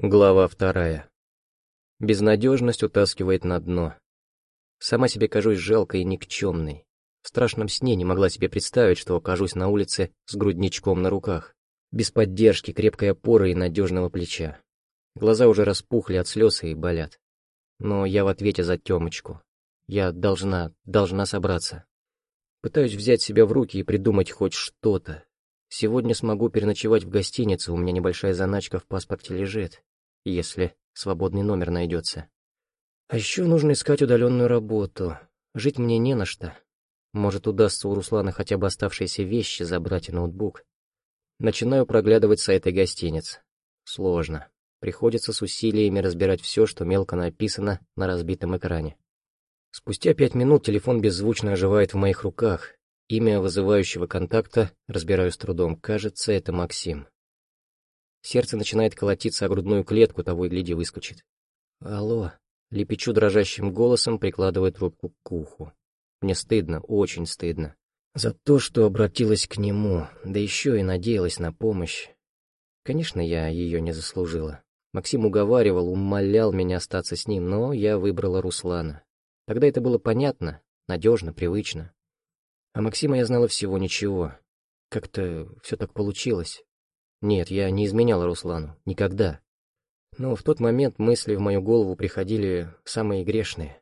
Глава вторая. Безнадежность утаскивает на дно. Сама себе кажусь жалкой и никчемной. В страшном сне не могла себе представить, что окажусь на улице с грудничком на руках, без поддержки, крепкой опоры и надежного плеча. Глаза уже распухли от слез и болят. Но я в ответе за Тёмочку. Я должна, должна собраться. Пытаюсь взять себя в руки и придумать хоть что-то. Сегодня смогу переночевать в гостинице, у меня небольшая заначка в паспорте лежит если свободный номер найдется. А еще нужно искать удаленную работу. Жить мне не на что. Может, удастся у Руслана хотя бы оставшиеся вещи забрать и ноутбук. Начинаю проглядывать сайты гостиниц. Сложно. Приходится с усилиями разбирать все, что мелко написано на разбитом экране. Спустя пять минут телефон беззвучно оживает в моих руках. Имя вызывающего контакта разбираю с трудом. Кажется, это Максим. Сердце начинает колотиться о грудную клетку, того и гляди выскочит. «Алло», — лепечу дрожащим голосом, прикладывая трубку к уху. Мне стыдно, очень стыдно. За то, что обратилась к нему, да еще и надеялась на помощь. Конечно, я ее не заслужила. Максим уговаривал, умолял меня остаться с ним, но я выбрала Руслана. Тогда это было понятно, надежно, привычно. А Максима я знала всего ничего. Как-то все так получилось. Нет, я не изменяла Руслану. Никогда. Но в тот момент мысли в мою голову приходили самые грешные.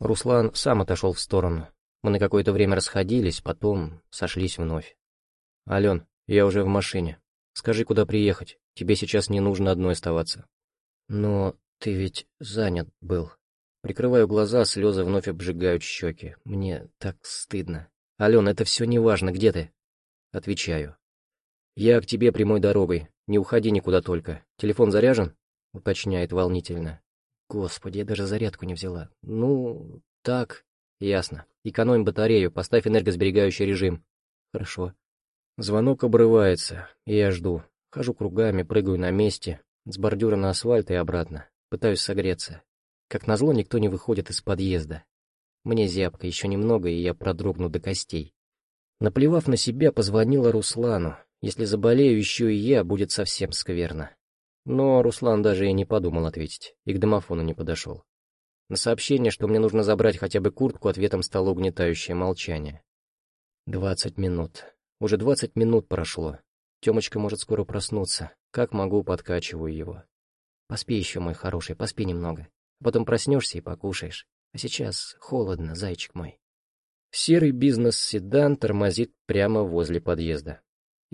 Руслан сам отошел в сторону. Мы на какое-то время расходились, потом сошлись вновь. «Ален, я уже в машине. Скажи, куда приехать. Тебе сейчас не нужно одной оставаться». «Но ты ведь занят был». Прикрываю глаза, слезы вновь обжигают щеки. Мне так стыдно. «Ален, это все не важно, где ты?» Отвечаю. «Я к тебе прямой дорогой. Не уходи никуда только. Телефон заряжен?» — уточняет волнительно. «Господи, я даже зарядку не взяла. Ну, так...» «Ясно. Экономь батарею, поставь энергосберегающий режим». «Хорошо». Звонок обрывается, и я жду. Хожу кругами, прыгаю на месте, с бордюра на асфальт и обратно. Пытаюсь согреться. Как назло, никто не выходит из подъезда. Мне зябко, еще немного, и я продрогну до костей. Наплевав на себя, позвонила Руслану. Если заболею еще и я, будет совсем скверно. Но Руслан даже и не подумал ответить, и к домофону не подошел. На сообщение, что мне нужно забрать хотя бы куртку, ответом стало угнетающее молчание. Двадцать минут. Уже двадцать минут прошло. Темочка может скоро проснуться. Как могу, подкачиваю его. Поспи еще, мой хороший, поспи немного. Потом проснешься и покушаешь. А сейчас холодно, зайчик мой. Серый бизнес-седан тормозит прямо возле подъезда.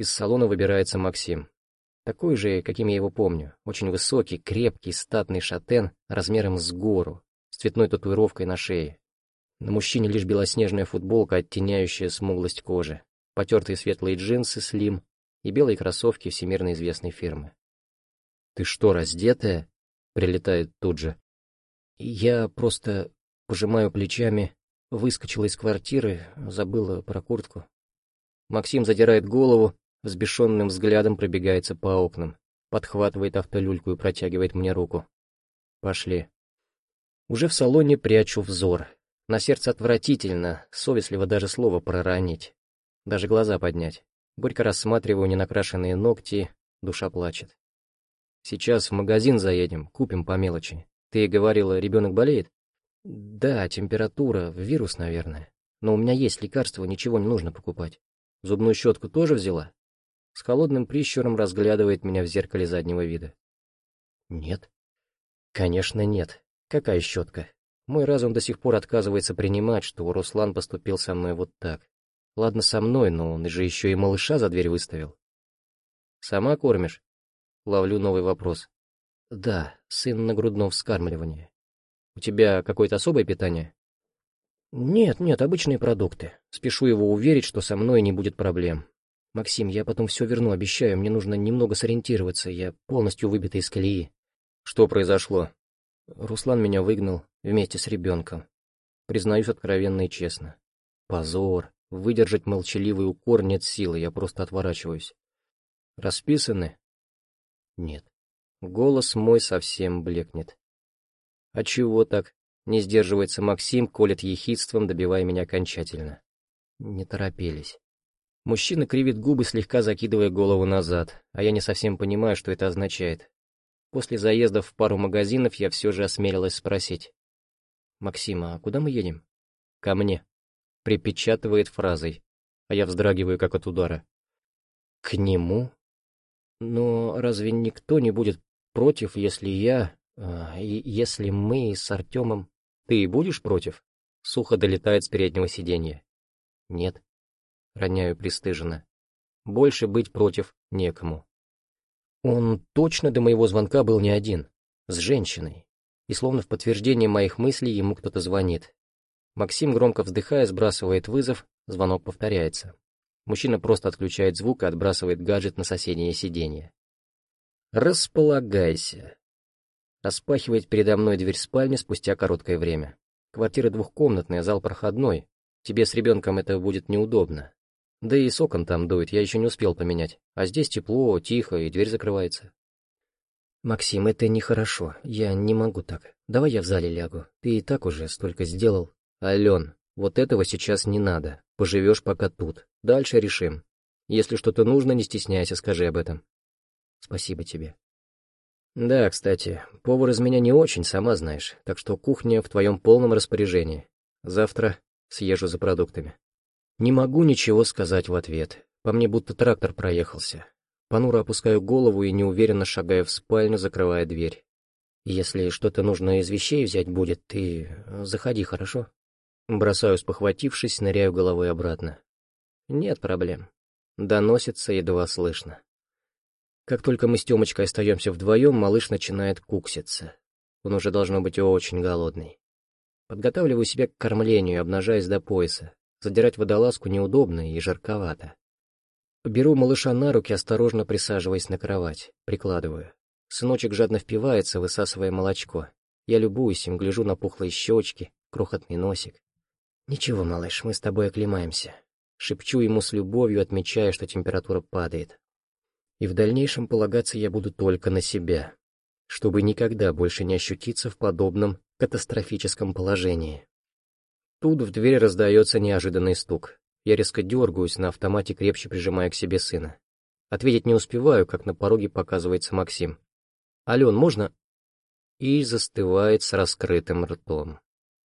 Из салона выбирается Максим. Такой же, каким я его помню. Очень высокий, крепкий, статный шатен размером с гору, с цветной татуировкой на шее. На мужчине лишь белоснежная футболка, оттеняющая смуглость кожи, потертые светлые джинсы слим и белые кроссовки всемирно известной фирмы. «Ты что, раздетая?» — прилетает тут же. Я просто пожимаю плечами, выскочила из квартиры, забыла про куртку. Максим задирает голову, взбешенным взглядом пробегается по окнам, подхватывает автолюльку и протягивает мне руку. «Пошли». Уже в салоне прячу взор. На сердце отвратительно, совестливо даже слово проронить. Даже глаза поднять. Горько рассматриваю ненакрашенные ногти, душа плачет. «Сейчас в магазин заедем, купим по мелочи. Ты говорила, ребенок болеет?» «Да, температура, вирус, наверное. Но у меня есть лекарство, ничего не нужно покупать. Зубную щетку тоже взяла?» С холодным прищуром разглядывает меня в зеркале заднего вида. Нет. Конечно, нет. Какая щетка? Мой разум до сих пор отказывается принимать, что Руслан поступил со мной вот так. Ладно со мной, но он же еще и малыша за дверь выставил. Сама кормишь? Ловлю новый вопрос. Да, сын на грудном вскармливании. У тебя какое-то особое питание? Нет, нет, обычные продукты. Спешу его уверить, что со мной не будет проблем. «Максим, я потом все верну, обещаю, мне нужно немного сориентироваться, я полностью выбита из колеи». «Что произошло?» Руслан меня выгнал вместе с ребенком. Признаюсь откровенно и честно. Позор. Выдержать молчаливый укор нет силы, я просто отворачиваюсь. Расписаны? Нет. Голос мой совсем блекнет. А чего так? Не сдерживается Максим, колет ехидством, добивая меня окончательно. Не торопились. Мужчина кривит губы, слегка закидывая голову назад, а я не совсем понимаю, что это означает. После заезда в пару магазинов я все же осмелилась спросить. «Максима, а куда мы едем?» «Ко мне», — припечатывает фразой, а я вздрагиваю как от удара. «К нему? Но разве никто не будет против, если я... А, если мы с Артемом... Ты будешь против?» Сухо долетает с переднего сиденья. «Нет», — роняю пристыженно. «Больше быть против некому». Он точно до моего звонка был не один, с женщиной. И словно в подтверждение моих мыслей ему кто-то звонит. Максим, громко вздыхая, сбрасывает вызов, звонок повторяется. Мужчина просто отключает звук и отбрасывает гаджет на соседнее сиденье. «Располагайся», распахивает передо мной дверь спальни спустя короткое время. Квартира двухкомнатная, зал проходной. Тебе с ребенком это будет неудобно. Да и с окон там дует, я еще не успел поменять. А здесь тепло, тихо, и дверь закрывается. Максим, это нехорошо. Я не могу так. Давай я в зале лягу. Ты и так уже столько сделал. Ален, вот этого сейчас не надо. Поживешь пока тут. Дальше решим. Если что-то нужно, не стесняйся, скажи об этом. Спасибо тебе. Да, кстати, повар из меня не очень, сама знаешь, так что кухня в твоем полном распоряжении. Завтра съезжу за продуктами. Не могу ничего сказать в ответ. По мне будто трактор проехался. Понуро опускаю голову и неуверенно шагаю в спальню, закрывая дверь. Если что-то нужно из вещей взять будет, ты заходи, хорошо? Бросаю, спохватившись, ныряю головой обратно. Нет проблем. Доносится едва слышно. Как только мы с Тёмочкой остаемся вдвоем, малыш начинает кукситься. Он уже должно быть очень голодный. Подготавливаю себя к кормлению, обнажаясь до пояса. Задирать водолазку неудобно и жарковато. Беру малыша на руки, осторожно присаживаясь на кровать, прикладываю. Сыночек жадно впивается, высасывая молочко. Я любуюсь им, гляжу на пухлые щечки, крохотный носик. «Ничего, малыш, мы с тобой оклемаемся». Шепчу ему с любовью, отмечая, что температура падает. И в дальнейшем полагаться я буду только на себя, чтобы никогда больше не ощутиться в подобном катастрофическом положении. Тут в дверь раздается неожиданный стук. Я резко дергаюсь, на автомате крепче прижимая к себе сына. Ответить не успеваю, как на пороге показывается Максим. «Ален, можно?» И застывает с раскрытым ртом.